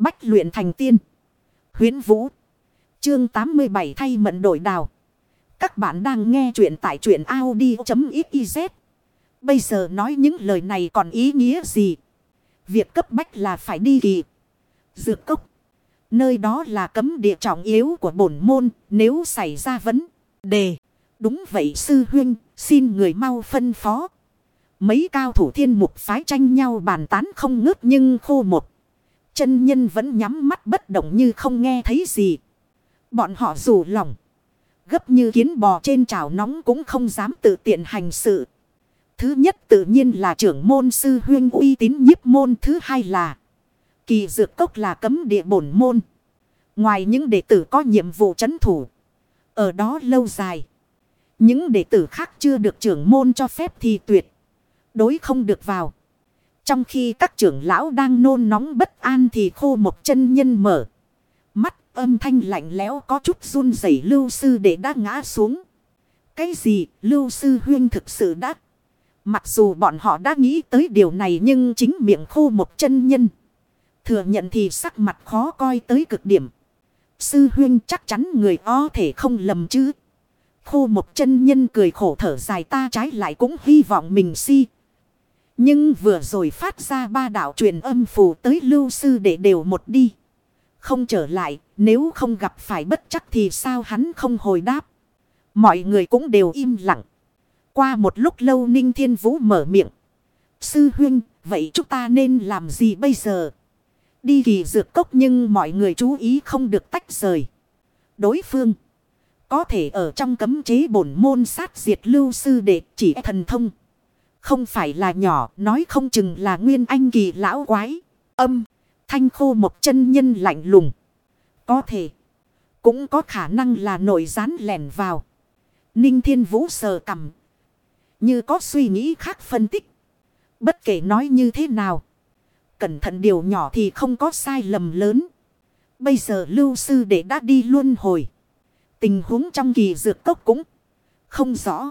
Bách luyện thành tiên. Huyến Vũ. Chương 87 thay mận đổi đào. Các bạn đang nghe truyện tại truyện Audi.xyz. Bây giờ nói những lời này còn ý nghĩa gì? Việc cấp bách là phải đi kỳ. Dược cốc. Nơi đó là cấm địa trọng yếu của bổn môn nếu xảy ra vấn đề. Đúng vậy sư huynh, xin người mau phân phó. Mấy cao thủ thiên mục phái tranh nhau bàn tán không ngớt nhưng khô một. Chân nhân vẫn nhắm mắt bất động như không nghe thấy gì. Bọn họ rủ lòng. Gấp như kiến bò trên chảo nóng cũng không dám tự tiện hành sự. Thứ nhất tự nhiên là trưởng môn sư huyên uy tín nhiếp môn. Thứ hai là kỳ dược cốc là cấm địa bổn môn. Ngoài những đệ tử có nhiệm vụ chấn thủ. Ở đó lâu dài. Những đệ tử khác chưa được trưởng môn cho phép thì tuyệt. Đối không được vào. Trong khi các trưởng lão đang nôn nóng bất an thì khô một chân nhân mở. Mắt âm thanh lạnh lẽo có chút run rẩy lưu sư để đã ngã xuống. Cái gì lưu sư huyên thực sự đã. Mặc dù bọn họ đã nghĩ tới điều này nhưng chính miệng khô một chân nhân. Thừa nhận thì sắc mặt khó coi tới cực điểm. Sư huyên chắc chắn người o thể không lầm chứ. Khô một chân nhân cười khổ thở dài ta trái lại cũng hy vọng mình si. Nhưng vừa rồi phát ra ba đạo truyền âm phù tới lưu sư để đều một đi. Không trở lại, nếu không gặp phải bất chắc thì sao hắn không hồi đáp. Mọi người cũng đều im lặng. Qua một lúc lâu Ninh Thiên Vũ mở miệng. Sư huynh, vậy chúng ta nên làm gì bây giờ? Đi kỳ dược cốc nhưng mọi người chú ý không được tách rời. Đối phương. Có thể ở trong cấm chế bổn môn sát diệt lưu sư để chỉ thần thông. Không phải là nhỏ, nói không chừng là nguyên anh kỳ lão quái. Âm, thanh khô một chân nhân lạnh lùng. Có thể, cũng có khả năng là nội gián lẻn vào. Ninh thiên vũ sờ cầm. Như có suy nghĩ khác phân tích. Bất kể nói như thế nào. Cẩn thận điều nhỏ thì không có sai lầm lớn. Bây giờ lưu sư đệ đã đi luôn hồi. Tình huống trong kỳ dược cốc cũng không rõ.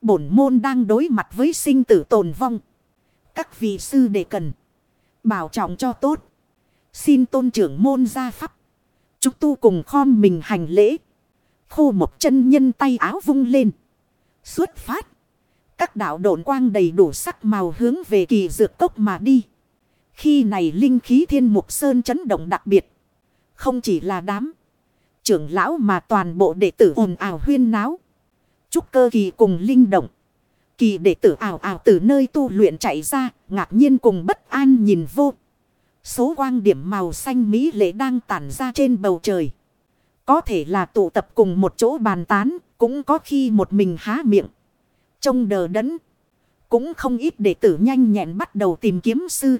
Bổn môn đang đối mặt với sinh tử tồn vong. Các vị sư đệ cần. Bảo trọng cho tốt. Xin tôn trưởng môn ra pháp. Chúng tu cùng khom mình hành lễ. Khô một chân nhân tay áo vung lên. Xuất phát. Các đạo độn quang đầy đủ sắc màu hướng về kỳ dược cốc mà đi. Khi này linh khí thiên mục sơn chấn động đặc biệt. Không chỉ là đám trưởng lão mà toàn bộ đệ tử ồn ào huyên náo. Trúc cơ kỳ cùng linh động. Kỳ đệ tử ảo ảo từ nơi tu luyện chạy ra, ngạc nhiên cùng bất an nhìn vô. Số quang điểm màu xanh mỹ lệ đang tản ra trên bầu trời. Có thể là tụ tập cùng một chỗ bàn tán, cũng có khi một mình há miệng. Trông đờ đẫn. Cũng không ít đệ tử nhanh nhẹn bắt đầu tìm kiếm sư.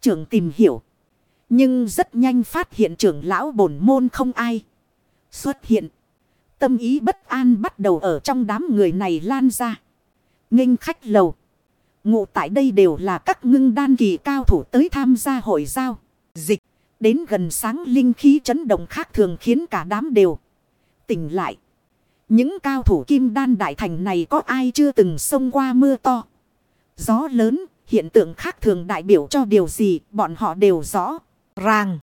Trưởng tìm hiểu. Nhưng rất nhanh phát hiện trưởng lão bổn môn không ai. Xuất hiện. Tâm ý bất an bắt đầu ở trong đám người này lan ra. Nghênh khách lầu. Ngụ tại đây đều là các ngưng đan kỳ cao thủ tới tham gia hội giao. Dịch. Đến gần sáng linh khí chấn động khác thường khiến cả đám đều tỉnh lại. Những cao thủ kim đan đại thành này có ai chưa từng xông qua mưa to. Gió lớn, hiện tượng khác thường đại biểu cho điều gì bọn họ đều rõ. Ràng,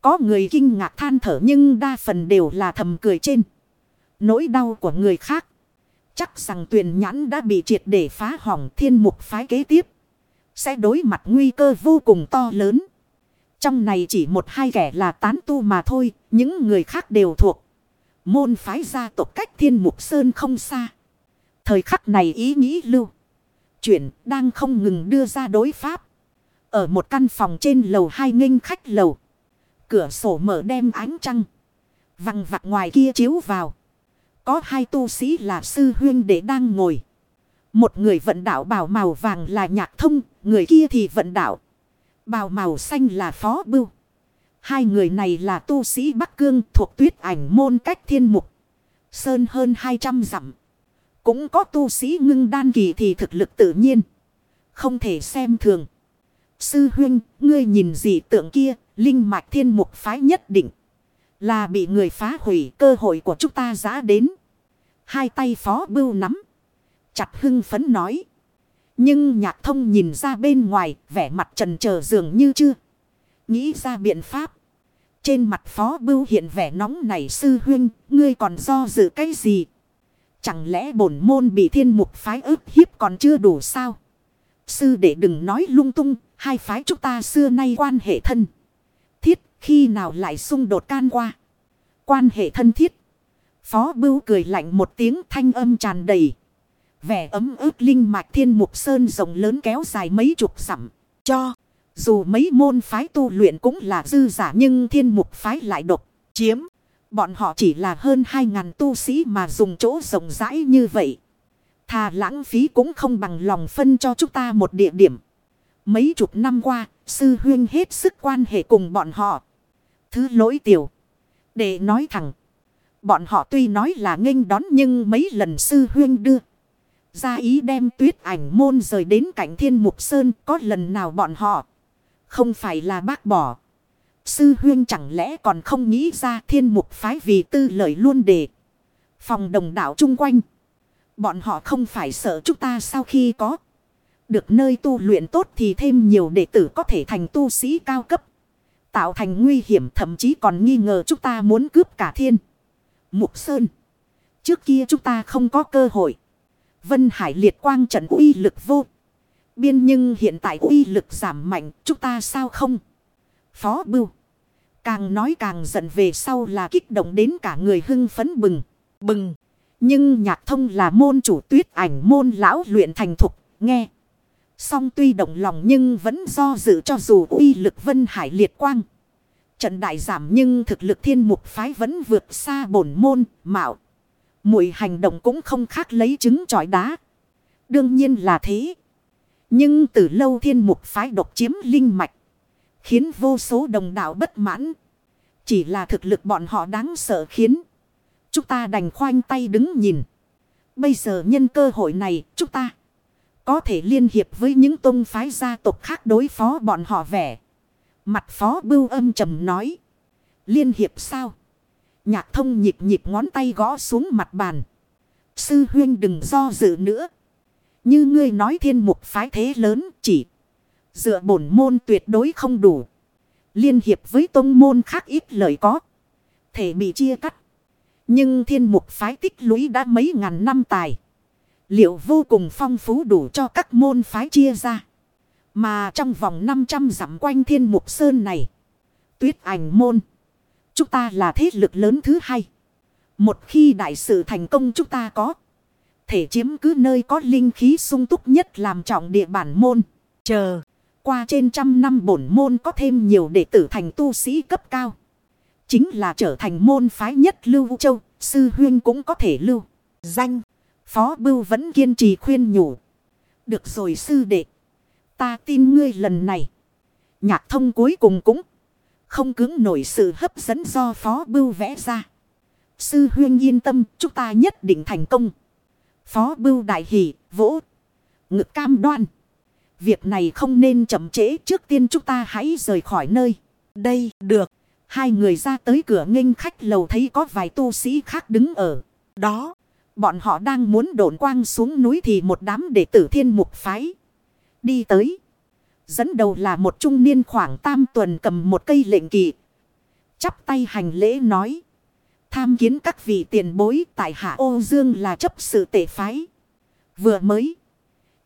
có người kinh ngạc than thở nhưng đa phần đều là thầm cười trên. Nỗi đau của người khác. Chắc rằng tuyền nhãn đã bị triệt để phá hỏng thiên mục phái kế tiếp. Sẽ đối mặt nguy cơ vô cùng to lớn. Trong này chỉ một hai kẻ là tán tu mà thôi. Những người khác đều thuộc. Môn phái gia tộc cách thiên mục sơn không xa. Thời khắc này ý nghĩ lưu. Chuyện đang không ngừng đưa ra đối pháp. Ở một căn phòng trên lầu hai nghênh khách lầu. Cửa sổ mở đem ánh trăng. văng vặt ngoài kia chiếu vào. Có hai tu sĩ là sư huyên để đang ngồi. Một người vận đạo bào màu vàng là nhạc thông, người kia thì vận đạo. Bào màu xanh là phó bưu. Hai người này là tu sĩ Bắc Cương thuộc tuyết ảnh môn cách thiên mục. Sơn hơn 200 dặm. Cũng có tu sĩ ngưng đan kỳ thì thực lực tự nhiên. Không thể xem thường. Sư huynh, ngươi nhìn gì tượng kia, linh mạch thiên mục phái nhất định. Là bị người phá hủy cơ hội của chúng ta giá đến. Hai tay phó bưu nắm. Chặt hưng phấn nói. Nhưng nhạc thông nhìn ra bên ngoài vẻ mặt trần chờ dường như chưa. Nghĩ ra biện pháp. Trên mặt phó bưu hiện vẻ nóng nảy sư huynh, ngươi còn do dự cái gì? Chẳng lẽ bổn môn bị thiên mục phái ức hiếp còn chưa đủ sao? Sư đệ đừng nói lung tung, hai phái chúng ta xưa nay quan hệ thân. Thiết, khi nào lại xung đột can qua? Quan hệ thân thiết. Phó bưu cười lạnh một tiếng thanh âm tràn đầy. Vẻ ấm ướt linh mạch thiên mục sơn rộng lớn kéo dài mấy chục dặm. Cho. Dù mấy môn phái tu luyện cũng là dư giả nhưng thiên mục phái lại độc, chiếm. Bọn họ chỉ là hơn hai ngàn tu sĩ mà dùng chỗ rộng rãi như vậy. Thà lãng phí cũng không bằng lòng phân cho chúng ta một địa điểm. Mấy chục năm qua, sư huyên hết sức quan hệ cùng bọn họ. Thứ lỗi tiểu. Để nói thẳng. Bọn họ tuy nói là nghênh đón nhưng mấy lần sư huyên đưa. Ra ý đem tuyết ảnh môn rời đến cảnh thiên mục sơn, có lần nào bọn họ. Không phải là bác bỏ. Sư huyên chẳng lẽ còn không nghĩ ra thiên mục phái vì tư lợi luôn để. Phòng đồng đạo chung quanh. Bọn họ không phải sợ chúng ta sau khi có. Được nơi tu luyện tốt thì thêm nhiều đệ tử có thể thành tu sĩ cao cấp. Tạo thành nguy hiểm, thậm chí còn nghi ngờ chúng ta muốn cướp cả thiên. Mục Sơn. Trước kia chúng ta không có cơ hội. Vân Hải liệt quang trận uy lực vô. Biên nhưng hiện tại uy lực giảm mạnh, chúng ta sao không? Phó Bưu. Càng nói càng giận về sau là kích động đến cả người hưng phấn bừng. Bừng. Nhưng nhạc thông là môn chủ tuyết ảnh, môn lão luyện thành thục. Nghe. Song tuy động lòng nhưng vẫn do dự cho dù uy lực vân hải liệt quang. Trận đại giảm nhưng thực lực thiên mục phái vẫn vượt xa bổn môn, mạo. Mùi hành động cũng không khác lấy trứng trọi đá. Đương nhiên là thế. Nhưng từ lâu thiên mục phái độc chiếm linh mạch. Khiến vô số đồng đạo bất mãn. Chỉ là thực lực bọn họ đáng sợ khiến. Chúng ta đành khoanh tay đứng nhìn. Bây giờ nhân cơ hội này chúng ta. Có thể liên hiệp với những tôn phái gia tộc khác đối phó bọn họ vẻ. Mặt phó bưu âm trầm nói. Liên hiệp sao? Nhạc thông nhịp nhịp ngón tay gõ xuống mặt bàn. Sư huyên đừng do dự nữa. Như ngươi nói thiên mục phái thế lớn chỉ. Dựa bổn môn tuyệt đối không đủ. Liên hiệp với tông môn khác ít lời có. Thể bị chia cắt. Nhưng thiên mục phái tích lũy đã mấy ngàn năm tài. Liệu vô cùng phong phú đủ cho các môn phái chia ra. Mà trong vòng 500 dặm quanh thiên mục sơn này. Tuyết ảnh môn. Chúng ta là thế lực lớn thứ hai. Một khi đại sự thành công chúng ta có. Thể chiếm cứ nơi có linh khí sung túc nhất làm trọng địa bản môn. Chờ. Qua trên trăm năm bổn môn có thêm nhiều đệ tử thành tu sĩ cấp cao. Chính là trở thành môn phái nhất Lưu Châu. Sư huyên cũng có thể lưu. Danh. Phó Bưu vẫn kiên trì khuyên nhủ. Được rồi sư đệ. Ta tin ngươi lần này. Nhạc thông cuối cùng cũng không cứng nổi sự hấp dẫn do Phó Bưu vẽ ra. Sư huyên yên tâm, chúng ta nhất định thành công. Phó Bưu đại hỷ, vỗ. Ngực cam đoan. Việc này không nên chậm trễ, trước tiên chúng ta hãy rời khỏi nơi. Đây, được. Hai người ra tới cửa nghênh khách lầu thấy có vài tu sĩ khác đứng ở đó. Bọn họ đang muốn đổn quang xuống núi thì một đám đệ tử thiên mục phái. Đi tới. Dẫn đầu là một trung niên khoảng tam tuần cầm một cây lệnh kỳ. Chắp tay hành lễ nói. Tham kiến các vị tiền bối tại hạ ô dương là chấp sự tệ phái. Vừa mới.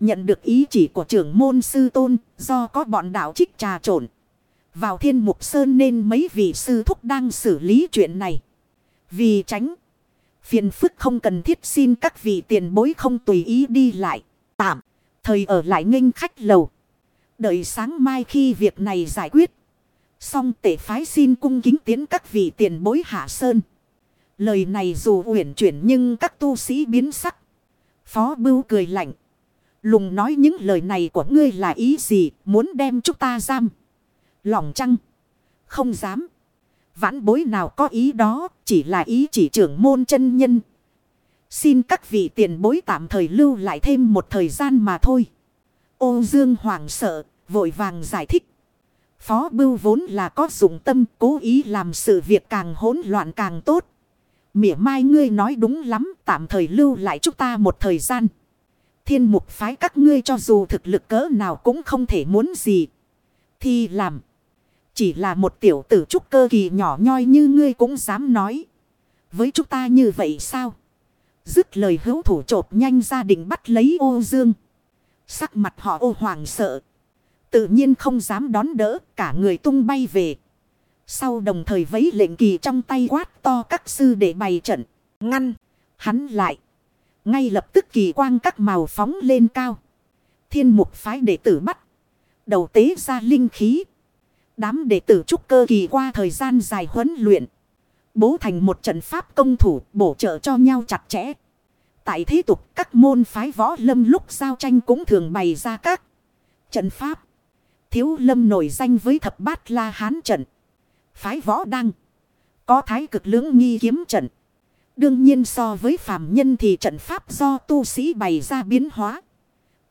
Nhận được ý chỉ của trưởng môn sư tôn do có bọn đạo trích trà trộn. Vào thiên mục sơn nên mấy vị sư thúc đang xử lý chuyện này. Vì tránh. Phiền phức không cần thiết xin các vị tiền bối không tùy ý đi lại. Tạm. Thời ở lại nghênh khách lầu. Đợi sáng mai khi việc này giải quyết. Xong tể phái xin cung kính tiến các vị tiền bối hạ sơn. Lời này dù uyển chuyển nhưng các tu sĩ biến sắc. Phó bưu cười lạnh. Lùng nói những lời này của ngươi là ý gì muốn đem chúng ta giam. Lòng trăng. Không dám. Vãn bối nào có ý đó chỉ là ý chỉ trưởng môn chân nhân. Xin các vị tiền bối tạm thời lưu lại thêm một thời gian mà thôi. Ô Dương hoảng sợ, vội vàng giải thích. Phó bưu vốn là có dụng tâm cố ý làm sự việc càng hỗn loạn càng tốt. Mỉa mai ngươi nói đúng lắm tạm thời lưu lại chúng ta một thời gian. Thiên mục phái các ngươi cho dù thực lực cỡ nào cũng không thể muốn gì. Thì làm. Chỉ là một tiểu tử trúc cơ kỳ nhỏ nhoi như ngươi cũng dám nói. Với chúng ta như vậy sao? Dứt lời hữu thủ trộp nhanh ra định bắt lấy ô dương. Sắc mặt họ ô hoàng sợ. Tự nhiên không dám đón đỡ, cả người tung bay về. Sau đồng thời vấy lệnh kỳ trong tay quát to các sư để bày trận. Ngăn. Hắn lại. Ngay lập tức kỳ quang các màu phóng lên cao. Thiên mục phái đệ tử bắt. Đầu tế ra linh khí. Đám đệ tử trúc cơ kỳ qua thời gian dài huấn luyện. Bố thành một trận pháp công thủ, bổ trợ cho nhau chặt chẽ. Tại thế tục, các môn phái võ lâm lúc giao tranh cũng thường bày ra các trận pháp. Thiếu lâm nổi danh với thập bát la hán trận. Phái võ đăng. Có thái cực lưỡng nghi kiếm trận. Đương nhiên so với phàm nhân thì trận pháp do tu sĩ bày ra biến hóa.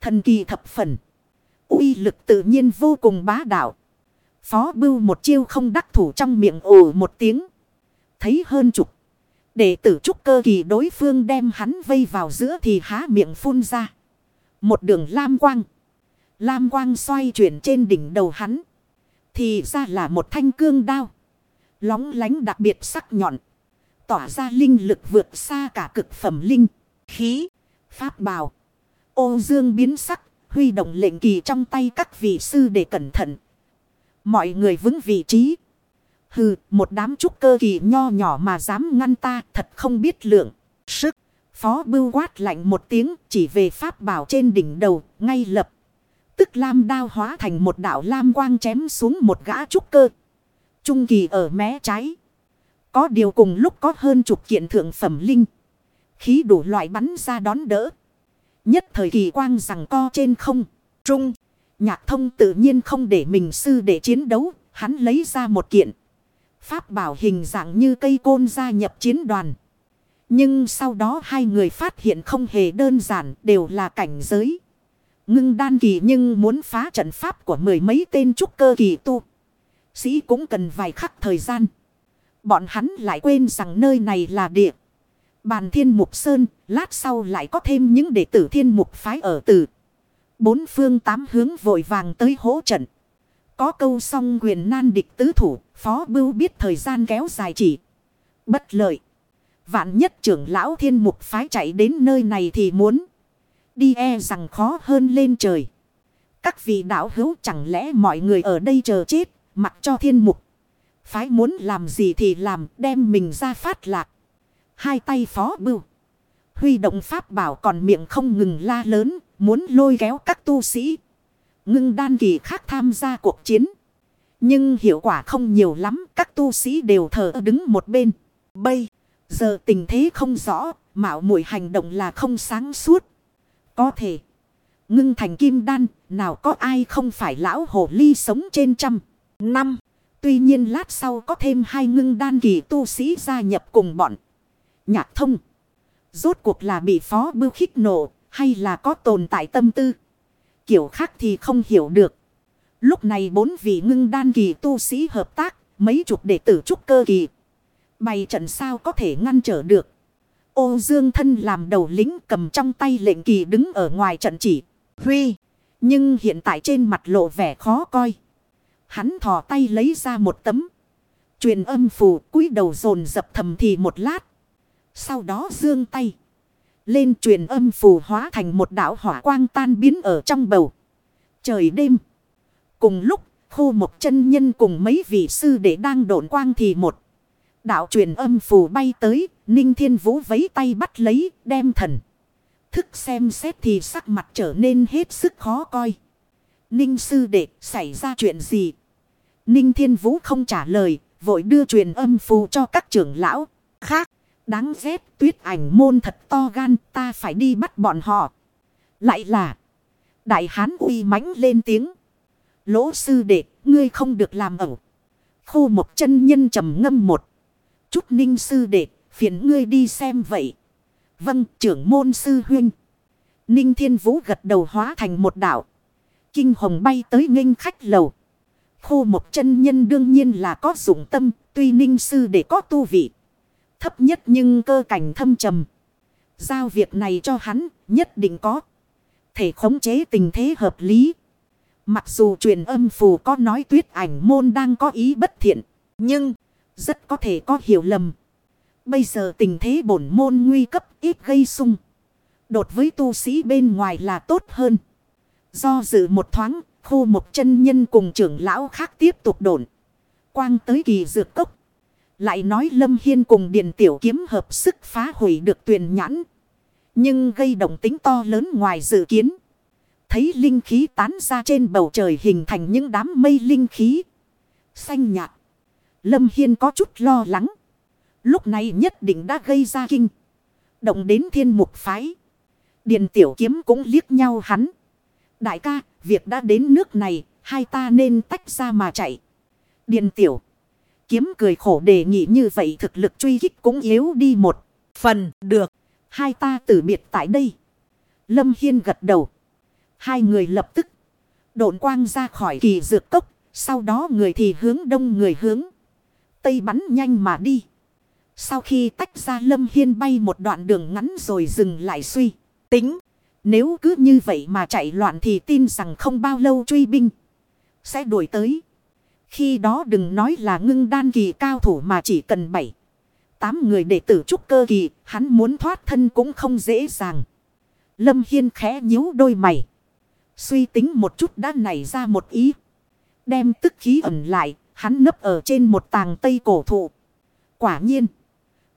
Thần kỳ thập phần. uy lực tự nhiên vô cùng bá đạo. Phó bưu một chiêu không đắc thủ trong miệng ồ một tiếng. Thấy hơn chục. Đệ tử trúc cơ kỳ đối phương đem hắn vây vào giữa thì há miệng phun ra. Một đường lam quang. Lam quang xoay chuyển trên đỉnh đầu hắn. Thì ra là một thanh cương đao. Lóng lánh đặc biệt sắc nhọn. Tỏa ra linh lực vượt xa cả cực phẩm linh. Khí. Pháp bào. Ô dương biến sắc. Huy động lệnh kỳ trong tay các vị sư để cẩn thận. Mọi người vững vị trí. Hừ, một đám trúc cơ kỳ nho nhỏ mà dám ngăn ta thật không biết lượng. Sức. Phó bưu quát lạnh một tiếng chỉ về pháp bảo trên đỉnh đầu, ngay lập. Tức lam đao hóa thành một đạo lam quang chém xuống một gã trúc cơ. Trung kỳ ở mé trái. Có điều cùng lúc có hơn chục kiện thượng phẩm linh. Khí đủ loại bắn ra đón đỡ. Nhất thời kỳ quang rằng co trên không. Trung. Nhạc thông tự nhiên không để mình sư để chiến đấu. Hắn lấy ra một kiện. Pháp bảo hình dạng như cây côn gia nhập chiến đoàn. Nhưng sau đó hai người phát hiện không hề đơn giản đều là cảnh giới. Ngưng đan kỳ nhưng muốn phá trận pháp của mười mấy tên trúc cơ kỳ tu. Sĩ cũng cần vài khắc thời gian. Bọn hắn lại quên rằng nơi này là địa. Bàn thiên mục sơn, lát sau lại có thêm những đệ tử thiên mục phái ở từ. Bốn phương tám hướng vội vàng tới hỗ trận. Có câu song quyền nan địch tứ thủ, phó bưu biết thời gian kéo dài chỉ. Bất lợi. Vạn nhất trưởng lão thiên mục phái chạy đến nơi này thì muốn. Đi e rằng khó hơn lên trời. Các vị đạo hữu chẳng lẽ mọi người ở đây chờ chết, mặc cho thiên mục. Phái muốn làm gì thì làm, đem mình ra phát lạc. Hai tay phó bưu. Huy động pháp bảo còn miệng không ngừng la lớn, muốn lôi kéo các tu sĩ. Ngưng đan kỳ khác tham gia cuộc chiến. Nhưng hiệu quả không nhiều lắm, các tu sĩ đều thờ đứng một bên. Bây, giờ tình thế không rõ, mạo muội hành động là không sáng suốt. Có thể, ngưng thành kim đan, nào có ai không phải lão hồ ly sống trên trăm năm. Tuy nhiên lát sau có thêm hai ngưng đan kỳ tu sĩ gia nhập cùng bọn. Nhạc thông. Rốt cuộc là bị phó bưu khích nổ hay là có tồn tại tâm tư. Kiểu khác thì không hiểu được. Lúc này bốn vị ngưng đan kỳ tu sĩ hợp tác. Mấy chục đệ tử trúc cơ kỳ. Bày trận sao có thể ngăn trở được. Ô dương thân làm đầu lính cầm trong tay lệnh kỳ đứng ở ngoài trận chỉ. Huy. Nhưng hiện tại trên mặt lộ vẻ khó coi. Hắn thò tay lấy ra một tấm. Truyền âm phù, cúi đầu dồn dập thầm thì một lát. Sau đó dương tay. Lên truyền âm phù hóa thành một đảo hỏa quang tan biến ở trong bầu. Trời đêm. Cùng lúc khu một chân nhân cùng mấy vị sư để đang độn quang thì một. Đạo truyền âm phù bay tới. Ninh thiên vũ vấy tay bắt lấy đem thần. Thức xem xét thì sắc mặt trở nên hết sức khó coi. Ninh sư đệ xảy ra chuyện gì? Ninh Thiên Vũ không trả lời, vội đưa truyền âm phù cho các trưởng lão khác. Đáng ghét tuyết ảnh môn thật to gan ta phải đi bắt bọn họ. Lại là đại hán uy mãnh lên tiếng. Lỗ sư đệ, ngươi không được làm ẩu. Khô một chân nhân trầm ngâm một. Chút ninh sư đệ, phiền ngươi đi xem vậy. Vâng, trưởng môn sư huynh. Ninh thiên vũ gật đầu hóa thành một đảo. Kinh hồng bay tới nghênh khách lầu. Khô một chân nhân đương nhiên là có dụng tâm, tuy ninh sư để có tu vị. Thấp nhất nhưng cơ cảnh thâm trầm. Giao việc này cho hắn, nhất định có. Thể khống chế tình thế hợp lý. Mặc dù truyền âm phù có nói tuyết ảnh môn đang có ý bất thiện. Nhưng rất có thể có hiểu lầm. Bây giờ tình thế bổn môn nguy cấp ít gây sung. Đột với tu sĩ bên ngoài là tốt hơn. Do dự một thoáng, khu một chân nhân cùng trưởng lão khác tiếp tục đổn. Quang tới kỳ dược cốc. Lại nói Lâm Hiên cùng Điền Tiểu Kiếm hợp sức phá hủy được tuyền nhãn. Nhưng gây động tính to lớn ngoài dự kiến. Thấy linh khí tán ra trên bầu trời hình thành những đám mây linh khí. Xanh nhạt. Lâm Hiên có chút lo lắng. Lúc này nhất định đã gây ra kinh. Động đến thiên mục phái. Điền tiểu kiếm cũng liếc nhau hắn. Đại ca, việc đã đến nước này, hai ta nên tách ra mà chạy. Điền tiểu. Kiếm cười khổ đề nghị như vậy thực lực truy kích cũng yếu đi một phần được. Hai ta tử biệt tại đây. Lâm Hiên gật đầu. Hai người lập tức độn quang ra khỏi kỳ dược cốc. Sau đó người thì hướng đông người hướng. Tây bắn nhanh mà đi. Sau khi tách ra Lâm Hiên bay một đoạn đường ngắn rồi dừng lại suy. Tính. Nếu cứ như vậy mà chạy loạn thì tin rằng không bao lâu truy binh. Sẽ đuổi tới. Khi đó đừng nói là ngưng đan kỳ cao thủ mà chỉ cần bảy. Tám người đệ tử trúc cơ kỳ. Hắn muốn thoát thân cũng không dễ dàng. Lâm Hiên khẽ nhíu đôi mày. Suy tính một chút đã nảy ra một ý. Đem tức khí ẩn lại. Hắn nấp ở trên một tàng tây cổ thụ. Quả nhiên.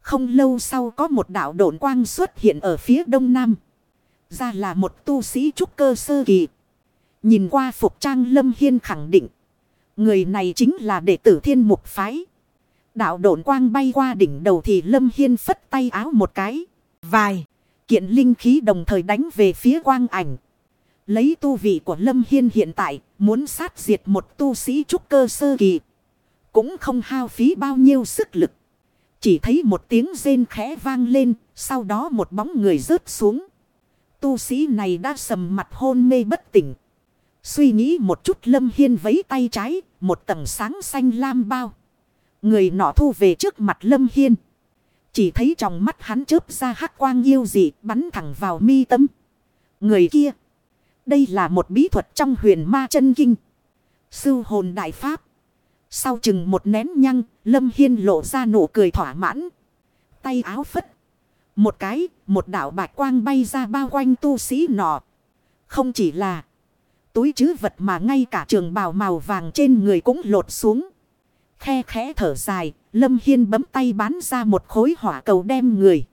Không lâu sau có một đạo độn quang xuất hiện ở phía đông nam. Ra là một tu sĩ trúc cơ sơ kỳ. Nhìn qua phục trang lâm hiên khẳng định. Người này chính là đệ tử thiên mục phái. Đạo độn quang bay qua đỉnh đầu thì lâm hiên phất tay áo một cái. Vài. Kiện linh khí đồng thời đánh về phía quang ảnh. Lấy tu vị của lâm hiên hiện tại. Muốn sát diệt một tu sĩ trúc cơ sơ kỳ. Cũng không hao phí bao nhiêu sức lực. Chỉ thấy một tiếng rên khẽ vang lên, sau đó một bóng người rớt xuống. Tu sĩ này đã sầm mặt hôn mê bất tỉnh. Suy nghĩ một chút lâm hiên vấy tay trái, một tầng sáng xanh lam bao. Người nọ thu về trước mặt lâm hiên. Chỉ thấy trong mắt hắn chớp ra hắc quang yêu dị bắn thẳng vào mi tâm. Người kia. Đây là một bí thuật trong huyền ma chân kinh. Sư hồn đại pháp. Sau chừng một nén nhăng, Lâm Hiên lộ ra nụ cười thỏa mãn. Tay áo phất. Một cái, một đảo bạch quang bay ra bao quanh tu sĩ nọ. Không chỉ là túi chứ vật mà ngay cả trường bào màu vàng trên người cũng lột xuống. Khe khẽ thở dài, Lâm Hiên bấm tay bán ra một khối hỏa cầu đem người.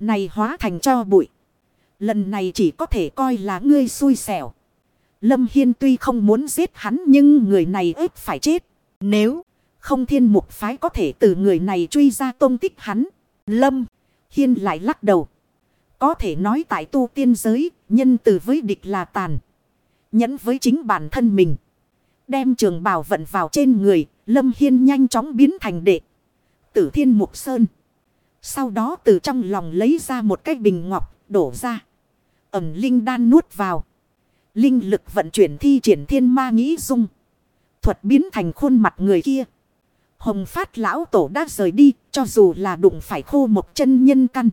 Này hóa thành cho bụi. Lần này chỉ có thể coi là ngươi xui xẻo. Lâm Hiên tuy không muốn giết hắn nhưng người này ếp phải chết. Nếu không thiên mục phái có thể từ người này truy ra tôn tích hắn. Lâm Hiên lại lắc đầu. Có thể nói tại tu tiên giới, nhân từ với địch là tàn. Nhẫn với chính bản thân mình. Đem trường bảo vận vào trên người, Lâm Hiên nhanh chóng biến thành đệ. Tử thiên mục sơn. Sau đó từ trong lòng lấy ra một cái bình ngọc, đổ ra. Ẩm linh đan nuốt vào. Linh lực vận chuyển thi triển thiên ma nghĩ dung thuật biến thành khuôn mặt người kia. Hồng phát lão tổ đã rời đi, cho dù là đụng phải khô một chân nhân căn.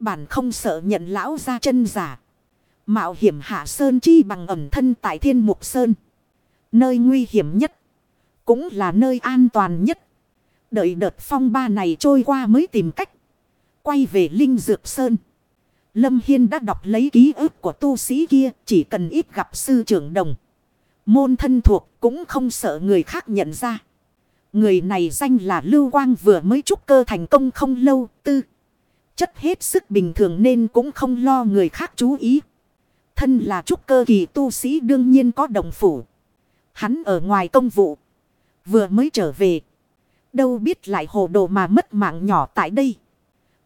Bản không sợ nhận lão ra chân giả. Mạo hiểm hạ sơn chi bằng ẩm thân tại thiên mục sơn. Nơi nguy hiểm nhất. Cũng là nơi an toàn nhất. Đợi đợt phong ba này trôi qua mới tìm cách. Quay về Linh Dược Sơn. Lâm Hiên đã đọc lấy ký ức của tu sĩ kia. Chỉ cần ít gặp sư trưởng đồng. Môn thân thuộc cũng không sợ người khác nhận ra. Người này danh là Lưu Quang vừa mới trúc cơ thành công không lâu, tư. Chất hết sức bình thường nên cũng không lo người khác chú ý. Thân là trúc cơ kỳ tu sĩ đương nhiên có đồng phủ. Hắn ở ngoài công vụ. Vừa mới trở về. Đâu biết lại hồ đồ mà mất mạng nhỏ tại đây.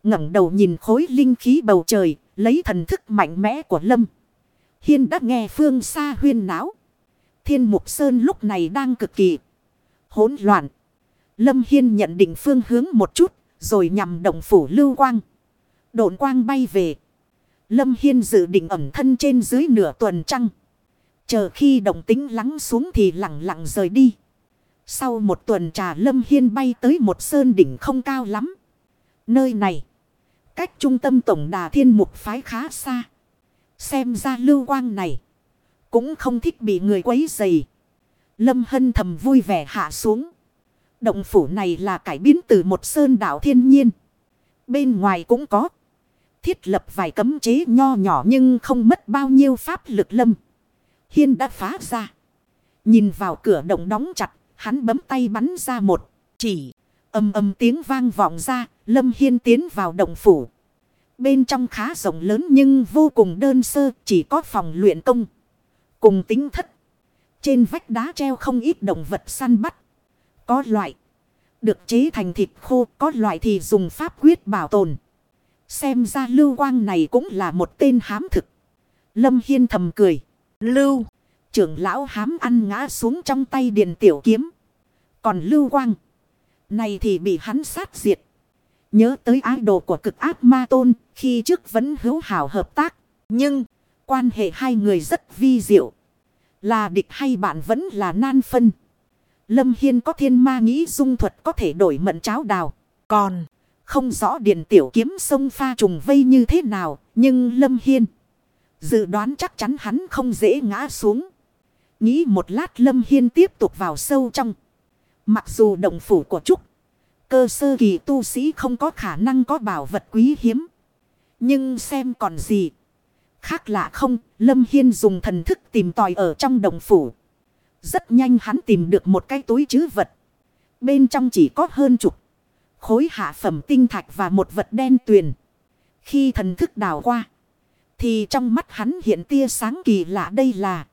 ngẩng đầu nhìn khối linh khí bầu trời. Lấy thần thức mạnh mẽ của Lâm. Hiên đã nghe phương xa huyên náo. Thiên Mục Sơn lúc này đang cực kỳ hỗn loạn. Lâm Hiên nhận định phương hướng một chút, rồi nhằm động phủ lưu quang. Độn quang bay về. Lâm Hiên dự định ẩm thân trên dưới nửa tuần trăng. Chờ khi động tính lắng xuống thì lặng lặng rời đi. Sau một tuần trà Lâm Hiên bay tới một sơn đỉnh không cao lắm. Nơi này, cách trung tâm tổng đà thiên mục phái khá xa. Xem ra lưu quang này cũng không thích bị người quấy dày. Lâm Hân thầm vui vẻ hạ xuống. Động phủ này là cải biến từ một sơn đảo thiên nhiên. Bên ngoài cũng có. Thiết lập vài cấm chế nho nhỏ nhưng không mất bao nhiêu pháp lực lâm. Hiên đã phá ra. Nhìn vào cửa động đóng chặt, hắn bấm tay bắn ra một chỉ. Âm âm tiếng vang vọng ra, Lâm Hiên tiến vào động phủ. Bên trong khá rộng lớn nhưng vô cùng đơn sơ, chỉ có phòng luyện công. Cùng tính thất. Trên vách đá treo không ít động vật săn bắt. Có loại được chế thành thịt khô, có loại thì dùng pháp quyết bảo tồn. Xem ra lưu quang này cũng là một tên hám thực. Lâm Hiên thầm cười. Lưu, trưởng lão hám ăn ngã xuống trong tay điện tiểu kiếm. Còn lưu quang, này thì bị hắn sát diệt. Nhớ tới ái đồ của cực ác ma tôn, khi trước vẫn hữu hảo hợp tác. Nhưng, quan hệ hai người rất vi diệu. Là địch hay bạn vẫn là nan phân. Lâm Hiên có thiên ma nghĩ dung thuật có thể đổi mận cháo đào. Còn, không rõ điện tiểu kiếm sông pha trùng vây như thế nào, nhưng Lâm Hiên dự đoán chắc chắn hắn không dễ ngã xuống. Nghĩ một lát Lâm Hiên tiếp tục vào sâu trong. Mặc dù động phủ của Trúc, cơ sơ kỳ tu sĩ không có khả năng có bảo vật quý hiếm. Nhưng xem còn gì. Khác lạ không, Lâm Hiên dùng thần thức tìm tòi ở trong động phủ. Rất nhanh hắn tìm được một cái túi chứ vật. Bên trong chỉ có hơn chục. Khối hạ phẩm tinh thạch và một vật đen tuyền. Khi thần thức đào qua. Thì trong mắt hắn hiện tia sáng kỳ lạ đây là.